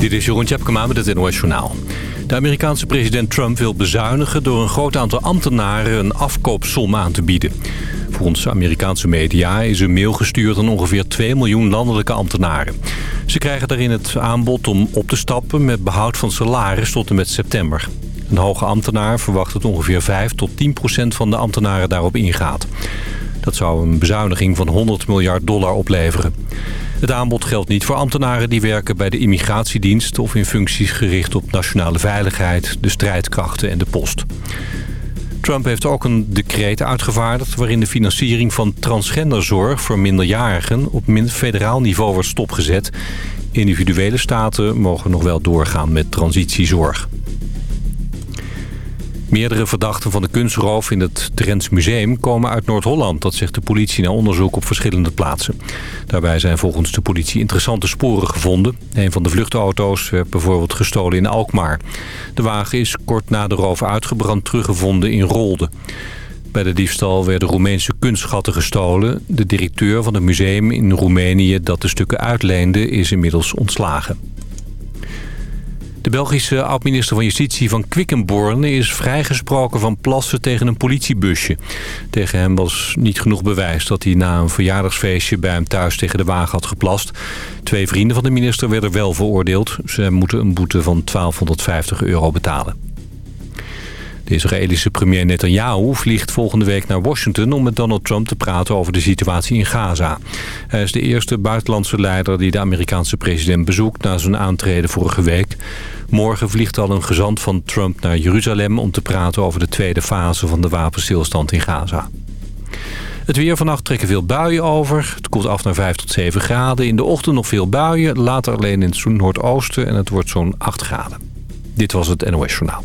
Dit is Jeroen Tjepkema met het NOS Journaal. De Amerikaanse president Trump wil bezuinigen door een groot aantal ambtenaren een afkoopsom aan te bieden. Volgens Amerikaanse media is een mail gestuurd aan ongeveer 2 miljoen landelijke ambtenaren. Ze krijgen daarin het aanbod om op te stappen met behoud van salaris tot en met september. Een hoge ambtenaar verwacht dat ongeveer 5 tot 10 procent van de ambtenaren daarop ingaat. Dat zou een bezuiniging van 100 miljard dollar opleveren. Het aanbod geldt niet voor ambtenaren die werken bij de immigratiedienst... of in functies gericht op nationale veiligheid, de strijdkrachten en de post. Trump heeft ook een decreet uitgevaardigd... waarin de financiering van transgenderzorg voor minderjarigen... op federaal niveau wordt stopgezet. Individuele staten mogen nog wel doorgaan met transitiezorg. Meerdere verdachten van de kunstroof in het Drents Museum komen uit Noord-Holland. Dat zegt de politie na onderzoek op verschillende plaatsen. Daarbij zijn volgens de politie interessante sporen gevonden. Een van de vluchtauto's werd bijvoorbeeld gestolen in Alkmaar. De wagen is kort na de roof uitgebrand teruggevonden in Rolde. Bij de diefstal werden Roemeense kunstschatten gestolen. De directeur van het museum in Roemenië dat de stukken uitleende is inmiddels ontslagen. De Belgische oud-minister van Justitie van Quickenborne is vrijgesproken van plassen tegen een politiebusje. Tegen hem was niet genoeg bewijs dat hij na een verjaardagsfeestje bij hem thuis tegen de wagen had geplast. Twee vrienden van de minister werden wel veroordeeld. Ze moeten een boete van 1250 euro betalen. De Israëlische premier Netanyahu vliegt volgende week naar Washington... om met Donald Trump te praten over de situatie in Gaza. Hij is de eerste buitenlandse leider die de Amerikaanse president bezoekt... na zijn aantreden vorige week. Morgen vliegt al een gezant van Trump naar Jeruzalem... om te praten over de tweede fase van de wapenstilstand in Gaza. Het weer vannacht trekken veel buien over. Het koelt af naar 5 tot 7 graden. In de ochtend nog veel buien. Later alleen in het noordoosten en het wordt zo'n 8 graden. Dit was het NOS Journaal.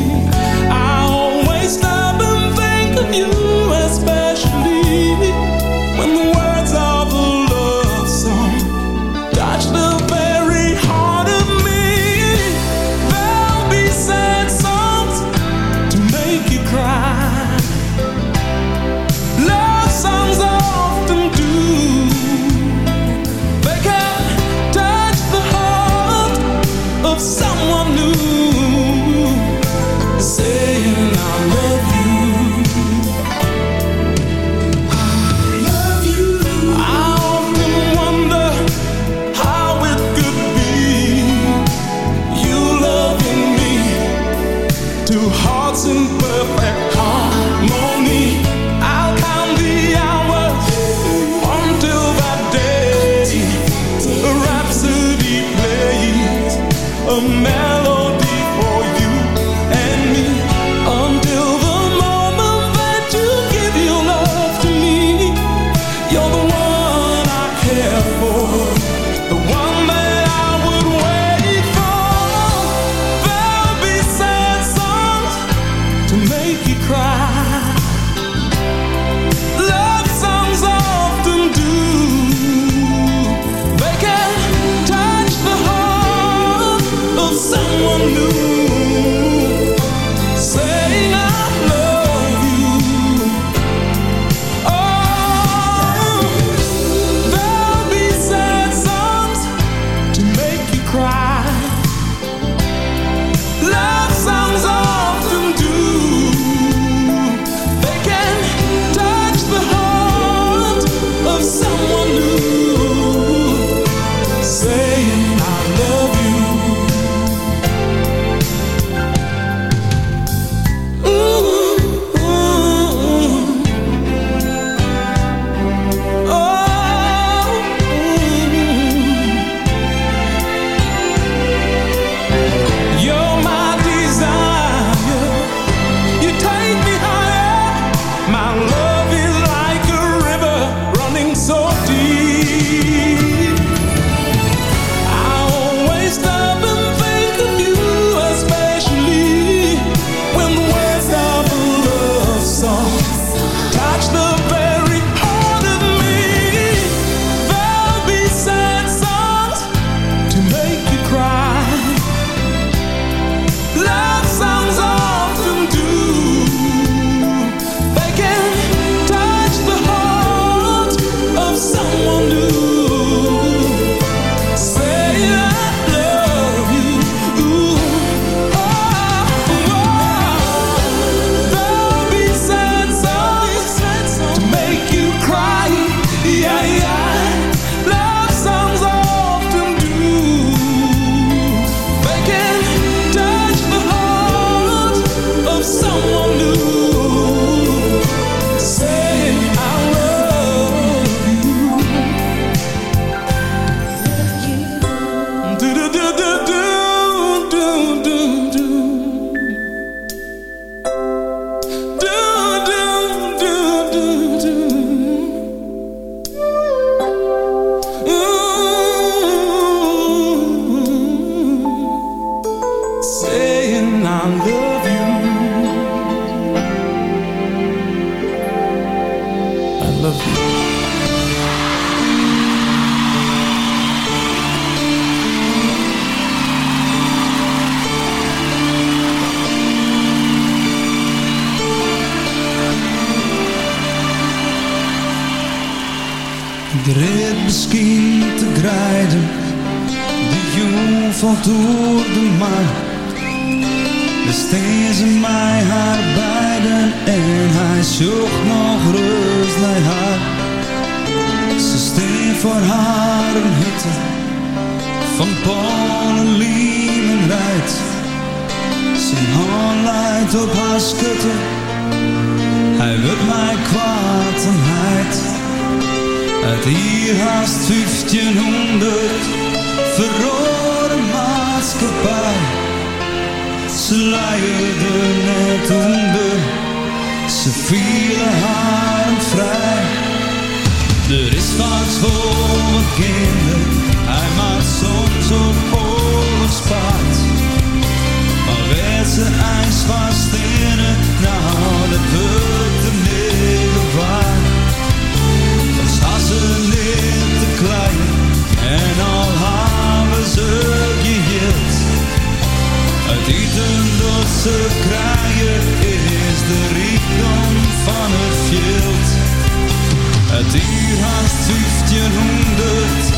Het uur haast 1500,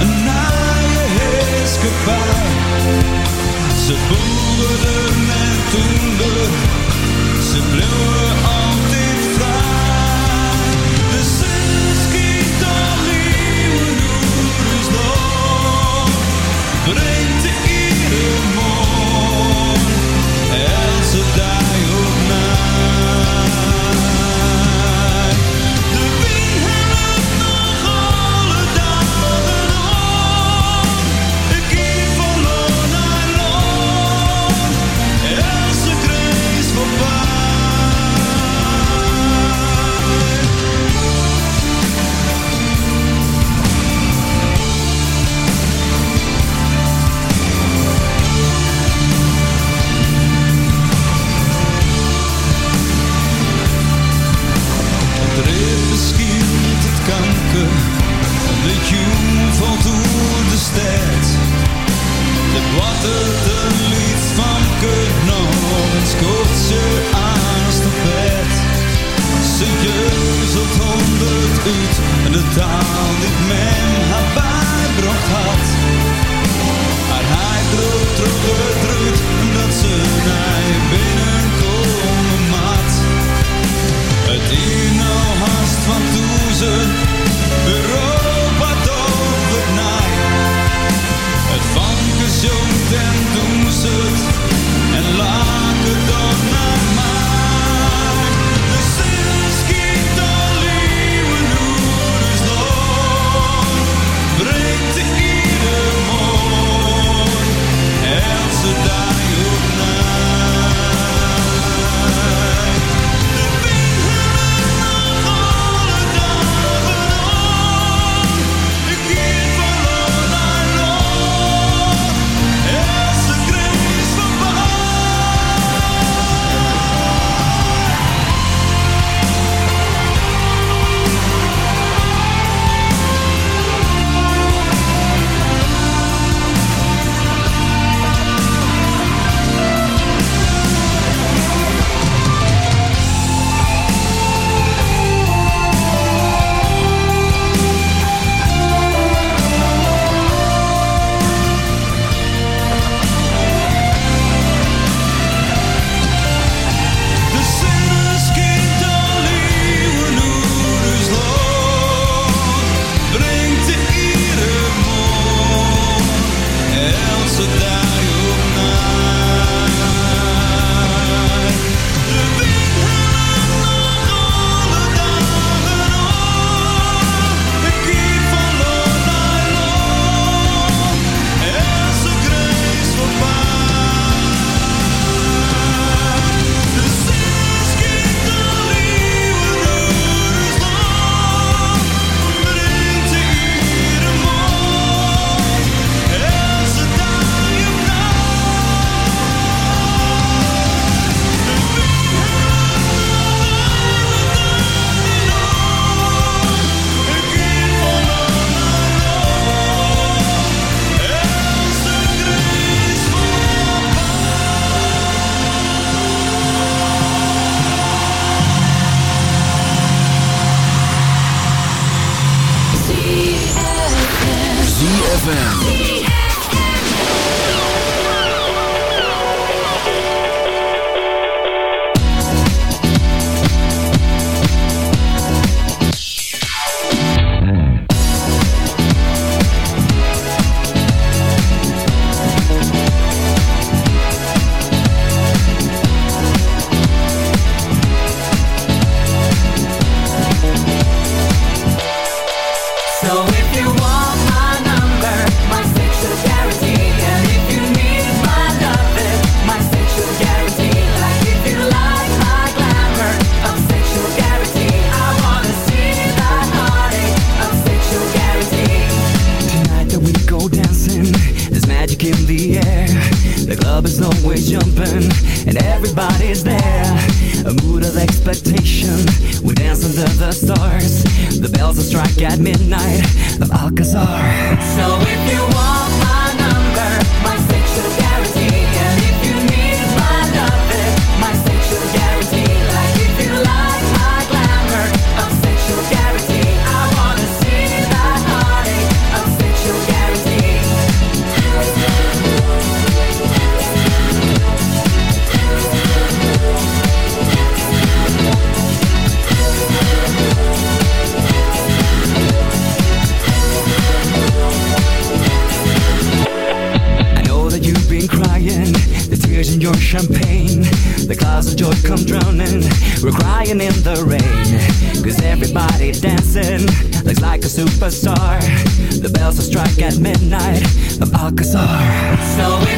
een naaie heerskepaar. Ze boeren met toender, ze bleven ZFM. are. So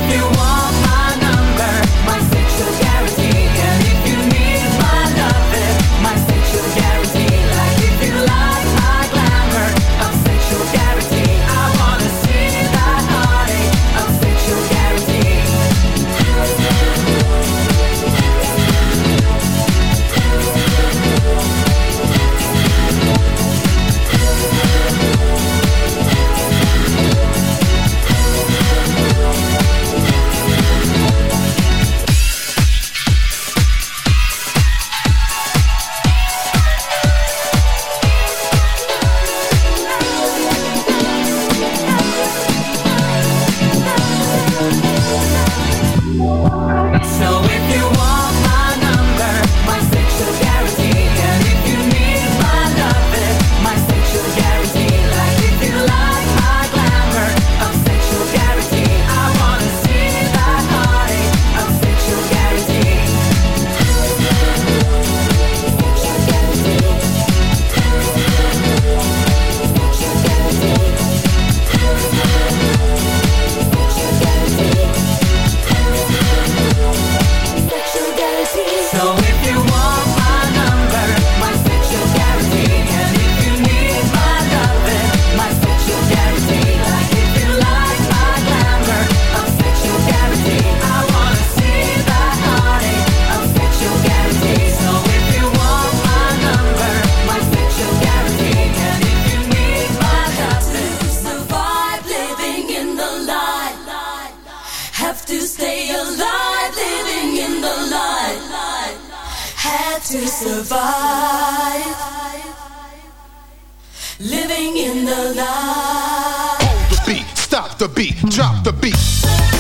stop the beat,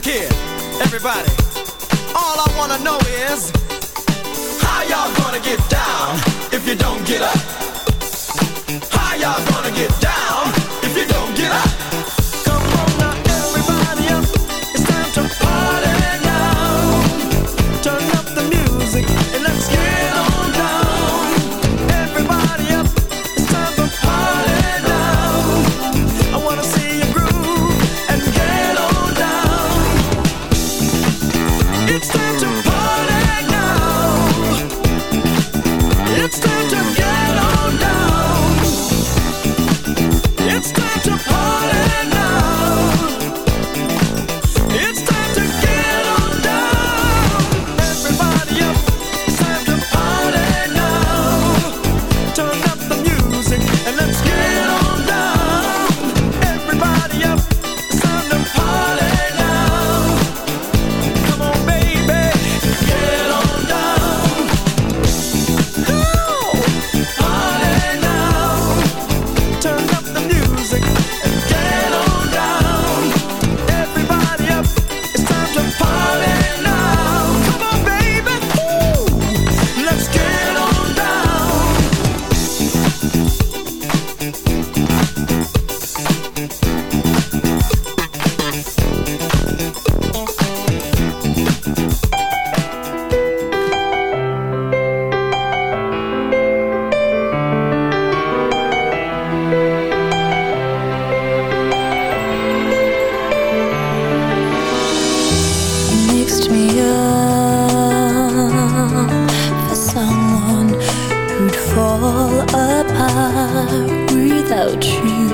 Look here, everybody. All I wanna know is how y'all gonna get down if you don't get up? How y'all gonna get down? Without you.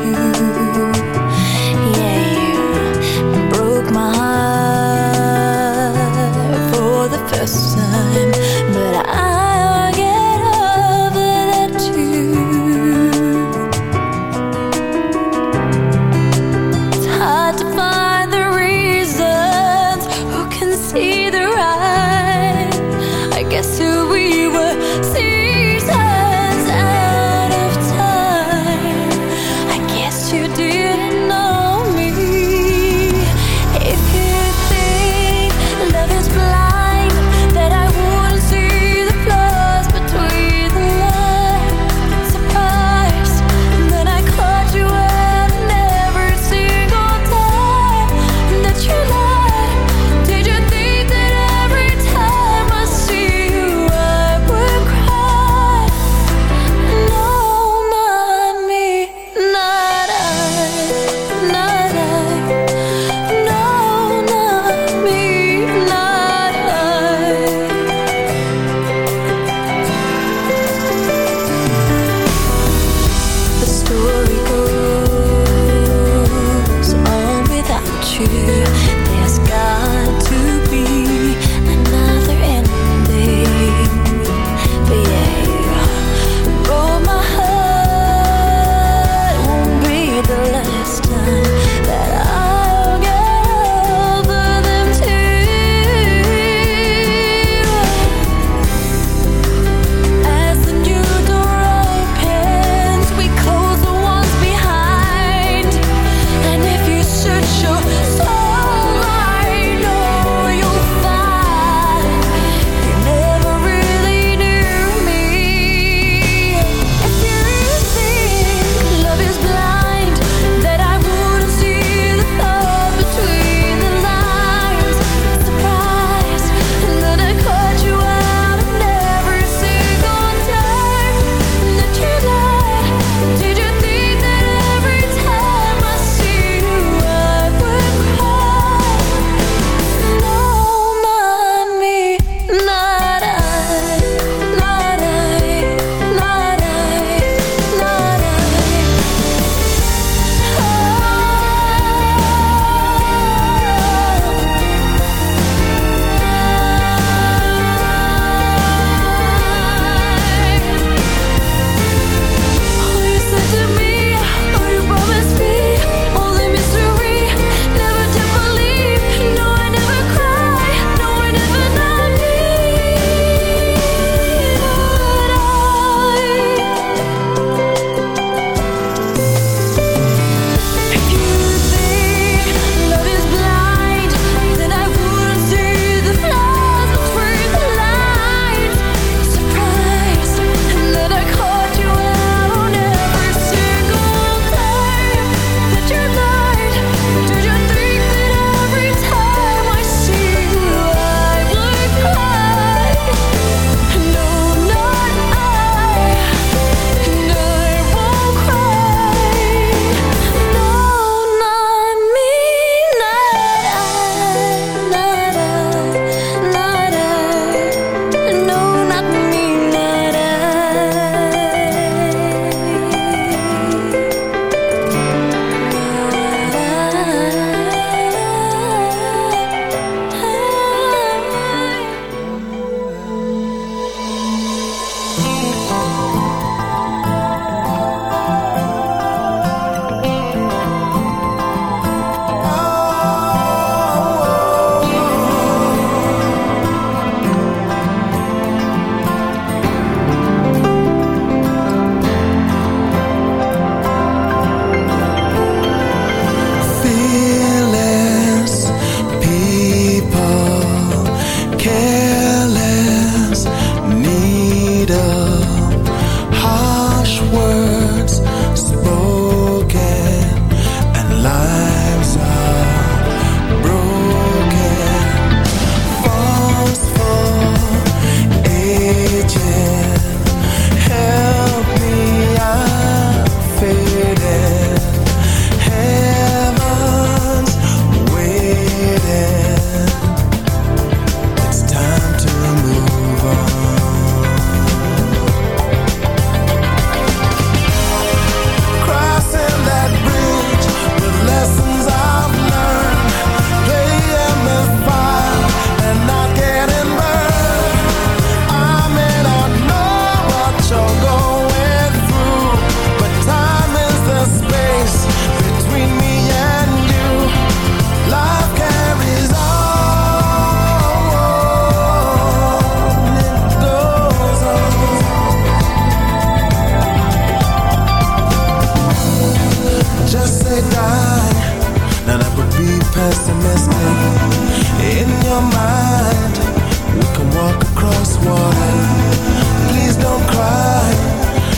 anyone. Please don't cry.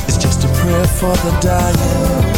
It's just a prayer for the dying.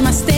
much mistake.